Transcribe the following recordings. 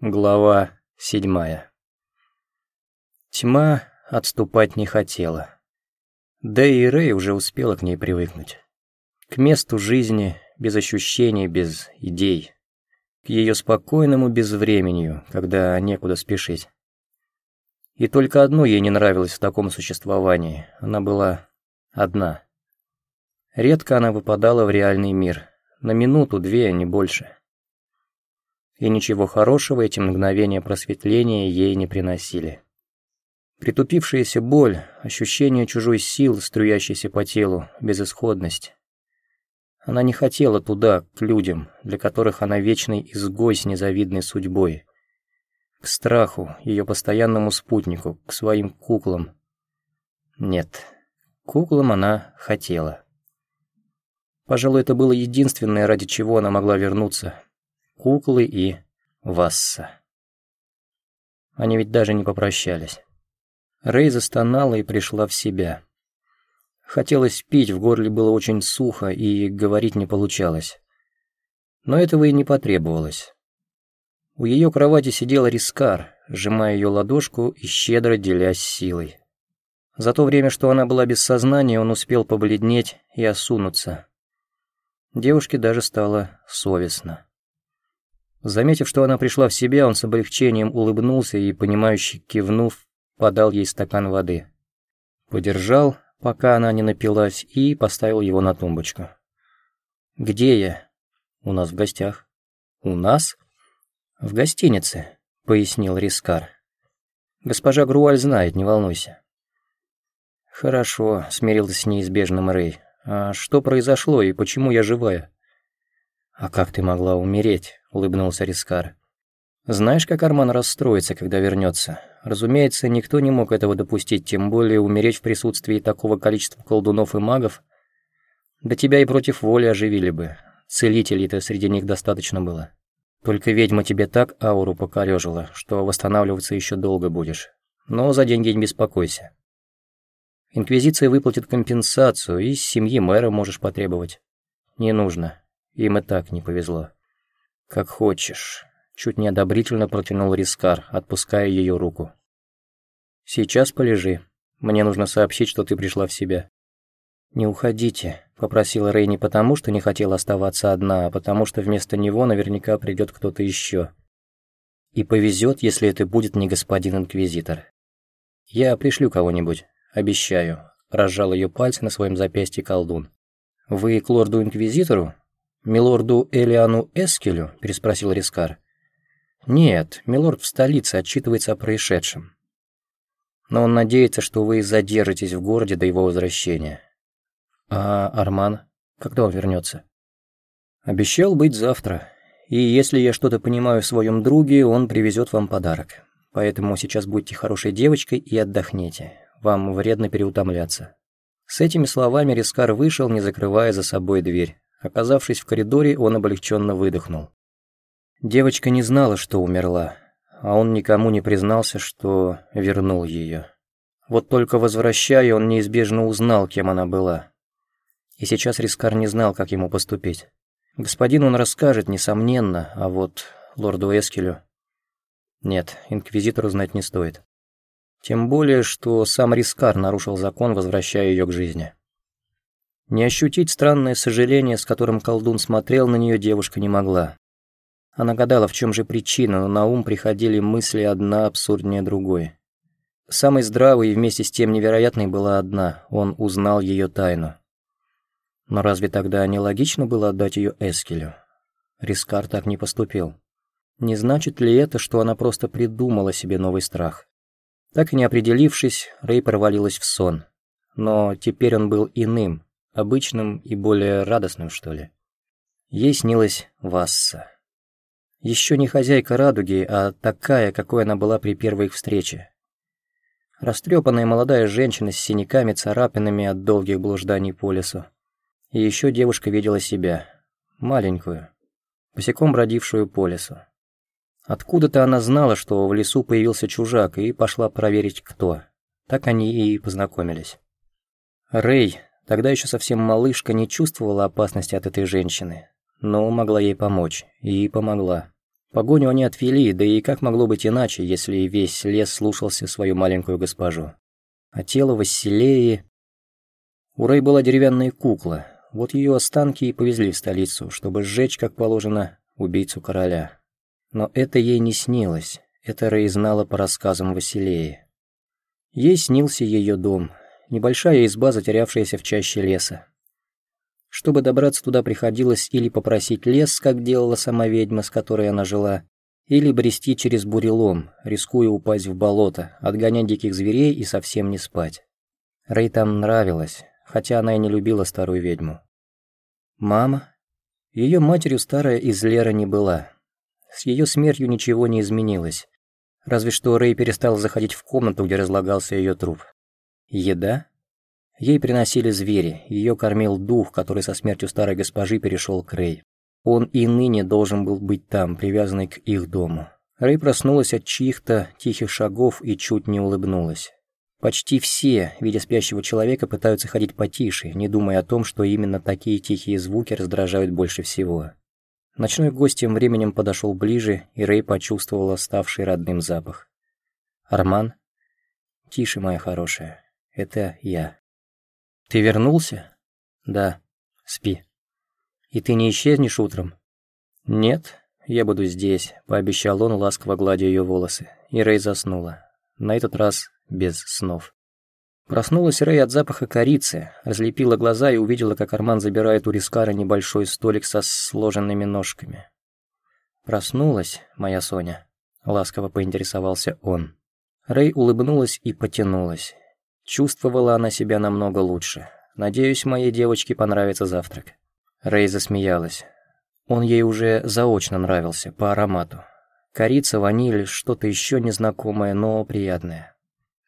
Глава седьмая. Тьма отступать не хотела. Да и Рэй уже успела к ней привыкнуть. К месту жизни, без ощущений, без идей. К ее спокойному безвременью, когда некуда спешить. И только одно ей не нравилось в таком существовании. Она была одна. Редко она выпадала в реальный мир. На минуту-две, не больше и ничего хорошего эти мгновения просветления ей не приносили. Притупившаяся боль, ощущение чужой силы, струящейся по телу, безысходность. Она не хотела туда, к людям, для которых она вечный изгой с незавидной судьбой. К страху, ее постоянному спутнику, к своим куклам. Нет, куклам она хотела. Пожалуй, это было единственное, ради чего она могла вернуться, куклы и Васса. Они ведь даже не попрощались. Рэй застонала и пришла в себя. Хотелось пить, в горле было очень сухо и говорить не получалось. Но этого и не потребовалось. У ее кровати сидел Рискар, сжимая ее ладошку и щедро делясь силой. За то время, что она была без сознания, он успел побледнеть и осунуться. Девушке даже стало совестно. Заметив, что она пришла в себя, он с облегчением улыбнулся и, понимающе кивнув, подал ей стакан воды. Подержал, пока она не напилась, и поставил его на тумбочку. «Где я?» «У нас в гостях». «У нас?» «В гостинице», — пояснил Рискар. «Госпожа Груаль знает, не волнуйся». «Хорошо», — смирился с неизбежным Рэй. «А что произошло и почему я живая?» «А как ты могла умереть?» — улыбнулся Рискар. «Знаешь, как Арман расстроится, когда вернется? Разумеется, никто не мог этого допустить, тем более умереть в присутствии такого количества колдунов и магов. Да тебя и против воли оживили бы. Целителей-то среди них достаточно было. Только ведьма тебе так ауру покорёжила, что восстанавливаться еще долго будешь. Но за деньги не беспокойся. Инквизиция выплатит компенсацию, и с семьи мэра можешь потребовать. Не нужно. Им и так не повезло. «Как хочешь», — чуть неодобрительно протянул Рискар, отпуская ее руку. «Сейчас полежи. Мне нужно сообщить, что ты пришла в себя». «Не уходите», — попросила Рэй не потому, что не хотела оставаться одна, а потому что вместо него наверняка придет кто-то еще. И повезет, если это будет не господин Инквизитор. «Я пришлю кого-нибудь, обещаю», — разжал ее пальцы на своем запястье колдун. «Вы к лорду-инквизитору?» «Милорду Элиану Эскелю?» – переспросил Рискар. «Нет, милорд в столице отчитывается о происшедшем. Но он надеется, что вы задержитесь в городе до его возвращения. А Арман? Когда он вернется? Обещал быть завтра. И если я что-то понимаю в своем друге, он привезет вам подарок. Поэтому сейчас будьте хорошей девочкой и отдохните. Вам вредно переутомляться». С этими словами Рискар вышел, не закрывая за собой дверь. Оказавшись в коридоре, он облегченно выдохнул. Девочка не знала, что умерла, а он никому не признался, что вернул ее. Вот только возвращая, он неизбежно узнал, кем она была. И сейчас Рискар не знал, как ему поступить. Господин он расскажет, несомненно, а вот лорду Эскелю... Нет, инквизитору знать не стоит. Тем более, что сам Рискар нарушил закон, возвращая ее к жизни. Не ощутить странное сожаление, с которым колдун смотрел на нее, девушка не могла. Она гадала, в чем же причина, но на ум приходили мысли одна абсурднее другой. Самой здравой и вместе с тем невероятной была одна – он узнал ее тайну. Но разве тогда не логично было отдать ее Эскелю? Рискар так не поступил. Не значит ли это, что она просто придумала себе новый страх? Так и не определившись, Рэй провалилась в сон. Но теперь он был иным – обычным и более радостным, что ли. Ей снилась Васса. Еще не хозяйка радуги, а такая, какой она была при первой их встрече. Растрепанная молодая женщина с синяками, царапинами от долгих блужданий по лесу. И еще девушка видела себя, маленькую, босиком бродившую по лесу. Откуда-то она знала, что в лесу появился чужак, и пошла проверить, кто. Так они и познакомились. Рэй, Тогда еще совсем малышка не чувствовала опасности от этой женщины, но могла ей помочь, и помогла. Погоню они отвели, да и как могло быть иначе, если весь лес слушался свою маленькую госпожу. А тело Василеи... У Рэй была деревянная кукла, вот ее останки и повезли в столицу, чтобы сжечь, как положено, убийцу короля. Но это ей не снилось, это Рэй знала по рассказам Василеи. Ей снился ее дом, небольшая изба, затерявшаяся в чаще леса. Чтобы добраться туда, приходилось или попросить лес, как делала сама ведьма, с которой она жила, или брести через бурелом, рискуя упасть в болото, отгонять диких зверей и совсем не спать. Рэй там нравилось, хотя она и не любила старую ведьму. Мама? Ее матерью старая из Лера не была. С ее смертью ничего не изменилось. Разве что Рэй перестал заходить в комнату, где разлагался ее труп. Еда? Ей приносили звери, ее кормил дух, который со смертью старой госпожи перешел к Рэй. Он и ныне должен был быть там, привязанный к их дому. Рэй проснулась от чьих-то тихих шагов и чуть не улыбнулась. Почти все, видя спящего человека, пытаются ходить потише, не думая о том, что именно такие тихие звуки раздражают больше всего. Ночной гость тем временем подошел ближе, и Рэй почувствовала ставший родным запах. «Арман?» «Тише, моя хорошая. Это я». «Ты вернулся?» «Да. Спи». «И ты не исчезнешь утром?» «Нет, я буду здесь», — пообещал он, ласково гладя ее волосы. И Рэй заснула. На этот раз без снов. Проснулась Рэй от запаха корицы, разлепила глаза и увидела, как Арман забирает у Рискара небольшой столик со сложенными ножками. «Проснулась, моя Соня?» — ласково поинтересовался он. Рэй улыбнулась и потянулась. Чувствовала она себя намного лучше. Надеюсь, моей девочке понравится завтрак. Рэй засмеялась. Он ей уже заочно нравился, по аромату. Корица, ваниль, что-то еще незнакомое, но приятное.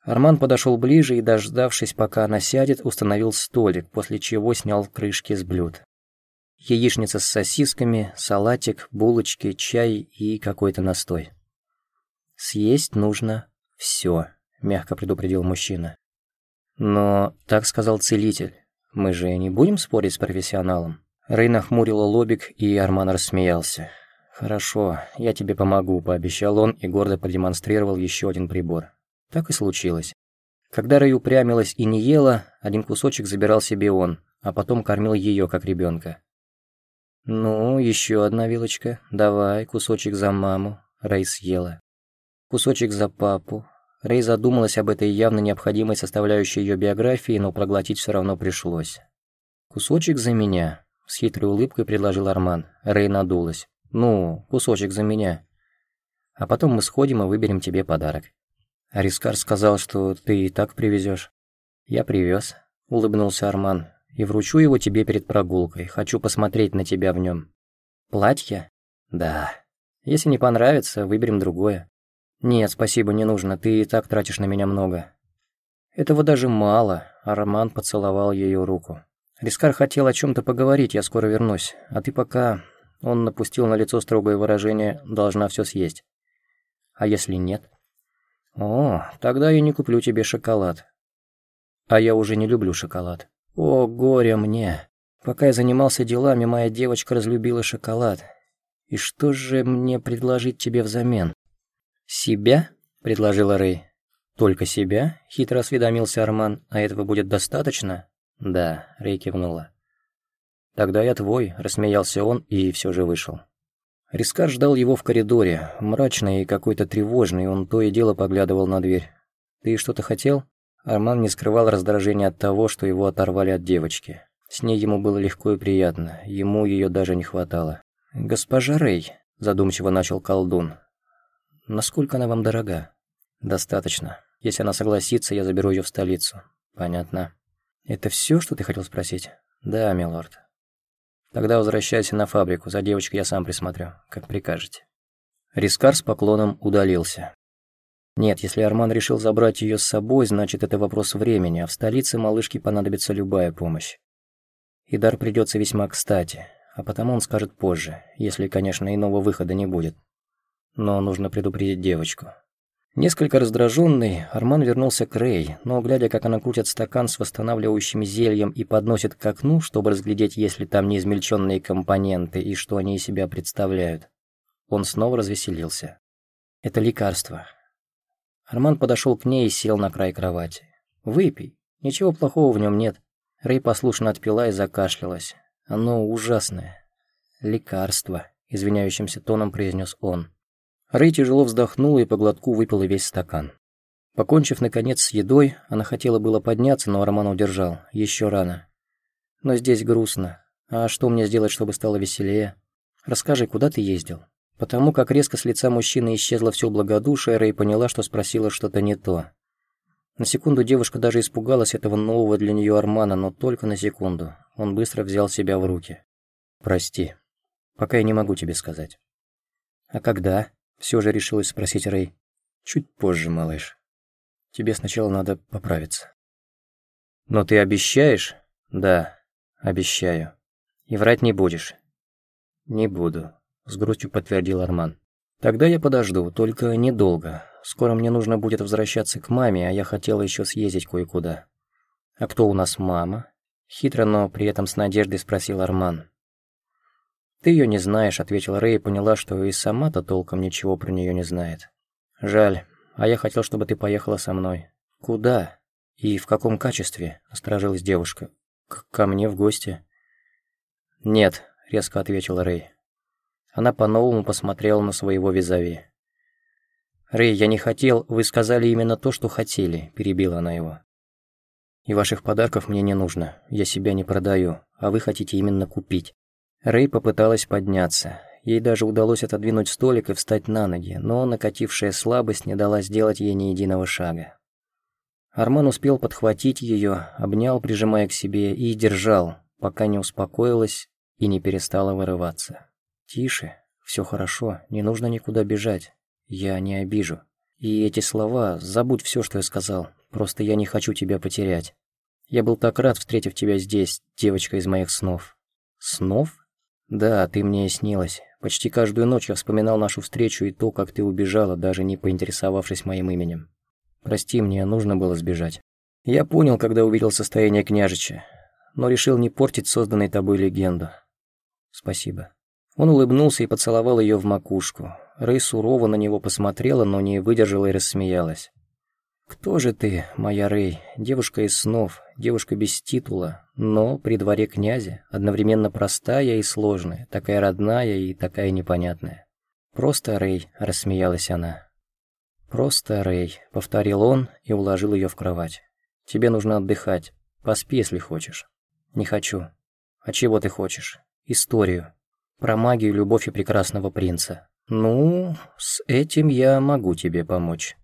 Арман подошел ближе и, дождавшись, пока она сядет, установил столик, после чего снял крышки с блюд. Яичница с сосисками, салатик, булочки, чай и какой-то настой. «Съесть нужно все», — мягко предупредил мужчина. Но, так сказал целитель, мы же не будем спорить с профессионалом. Рэй нахмурила лобик, и Арман рассмеялся. «Хорошо, я тебе помогу», – пообещал он и гордо продемонстрировал еще один прибор. Так и случилось. Когда Рэй упрямилась и не ела, один кусочек забирал себе он, а потом кормил ее, как ребенка. «Ну, еще одна вилочка. Давай, кусочек за маму». Рэй съела. «Кусочек за папу. Рэй задумалась об этой явно необходимой составляющей ее биографии, но проглотить все равно пришлось. «Кусочек за меня», — с хитрой улыбкой предложил Арман. Рэй надулась. «Ну, кусочек за меня. А потом мы сходим и выберем тебе подарок». Арискар сказал, что ты и так привезешь. «Я привез», — улыбнулся Арман. «И вручу его тебе перед прогулкой. Хочу посмотреть на тебя в нем. «Платье?» «Да. Если не понравится, выберем другое». «Нет, спасибо, не нужно, ты и так тратишь на меня много». «Этого даже мало», — Арман поцеловал ее руку. «Рискар хотел о чем то поговорить, я скоро вернусь. А ты пока...» Он напустил на лицо строгое выражение «должна все съесть». «А если нет?» «О, тогда я не куплю тебе шоколад». «А я уже не люблю шоколад». «О, горе мне!» Пока я занимался делами, моя девочка разлюбила шоколад. И что же мне предложить тебе взамен? «Себя?» – предложила Рэй. «Только себя?» – хитро осведомился Арман. «А этого будет достаточно?» «Да», – Рэй кивнула. «Тогда я твой», – рассмеялся он и все же вышел. Рискар ждал его в коридоре, мрачный и какой-то тревожный, он то и дело поглядывал на дверь. «Ты что-то хотел?» Арман не скрывал раздражения от того, что его оторвали от девочки. С ней ему было легко и приятно, ему ее даже не хватало. «Госпожа Рэй», – задумчиво начал колдун, Насколько она вам дорога? Достаточно. Если она согласится, я заберу ее в столицу. Понятно. Это все, что ты хотел спросить? Да, милорд. Тогда возвращайся на фабрику, за девочкой я сам присмотрю, как прикажете. Рискар с поклоном удалился. Нет, если Арман решил забрать ее с собой, значит это вопрос времени, а в столице малышке понадобится любая помощь. И дар придется весьма кстати, а потому он скажет позже, если, конечно, иного выхода не будет но нужно предупредить девочку. Несколько раздраженный, Арман вернулся к Рэй, но, глядя, как она крутит стакан с восстанавливающим зельем и подносит к окну, чтобы разглядеть, есть ли там неизмельченные компоненты и что они из себя представляют, он снова развеселился. «Это лекарство». Арман подошел к ней и сел на край кровати. «Выпей. Ничего плохого в нем нет». Рэй послушно отпила и закашлялась. «Оно ужасное. Лекарство», — извиняющимся тоном произнес он. Рэй тяжело вздохнула и по глотку выпила весь стакан. Покончив, наконец, с едой, она хотела было подняться, но Роман удержал. Еще рано. Но здесь грустно. А что мне сделать, чтобы стало веселее? Расскажи, куда ты ездил? Потому как резко с лица мужчины исчезло все благодушие, Рэй поняла, что спросила что-то не то. На секунду девушка даже испугалась этого нового для нее Армана, но только на секунду. Он быстро взял себя в руки. «Прости. Пока я не могу тебе сказать». «А когда?» — все же решилась спросить Рэй. «Чуть позже, малыш». Тебе сначала надо поправиться. Но ты обещаешь? Да, обещаю. И врать не будешь? Не буду, с грустью подтвердил Арман. Тогда я подожду, только недолго. Скоро мне нужно будет возвращаться к маме, а я хотела еще съездить кое-куда. А кто у нас мама? Хитро, но при этом с надеждой спросил Арман. «Ты ее не знаешь», — ответила Рэй и поняла, что и сама-то толком ничего про нее не знает. «Жаль, а я хотел, чтобы ты поехала со мной». «Куда? И в каком качестве?» – насторожилась девушка. К «Ко мне в гости». «Нет», – резко ответила Рэй. Она по-новому посмотрела на своего визави. «Рэй, я не хотел, вы сказали именно то, что хотели», – перебила она его. «И ваших подарков мне не нужно, я себя не продаю, а вы хотите именно купить». Рэй попыталась подняться. Ей даже удалось отодвинуть столик и встать на ноги, но накатившая слабость не дала сделать ей ни единого шага. Арман успел подхватить ее, обнял, прижимая к себе, и держал, пока не успокоилась и не перестала вырываться. «Тише, все хорошо, не нужно никуда бежать, я не обижу. И эти слова, забудь все, что я сказал, просто я не хочу тебя потерять. Я был так рад, встретив тебя здесь, девочка из моих снов». «Снов?» «Да, ты мне снилась. Почти каждую ночь я вспоминал нашу встречу и то, как ты убежала, даже не поинтересовавшись моим именем. Прости, мне нужно было сбежать. Я понял, когда увидел состояние княжича, но решил не портить созданной тобой легенду. Спасибо». Он улыбнулся и поцеловал ее в макушку. Рэй сурово на него посмотрела, но не выдержала и рассмеялась. «Кто же ты, моя Рэй? Девушка из снов, девушка без титула, но при дворе князя, одновременно простая и сложная, такая родная и такая непонятная». «Просто Рэй», — рассмеялась она. «Просто Рэй», — повторил он и уложил ее в кровать. «Тебе нужно отдыхать. Поспи, если хочешь». «Не хочу». «А чего ты хочешь?» «Историю. Про магию, любовь и прекрасного принца». «Ну, с этим я могу тебе помочь».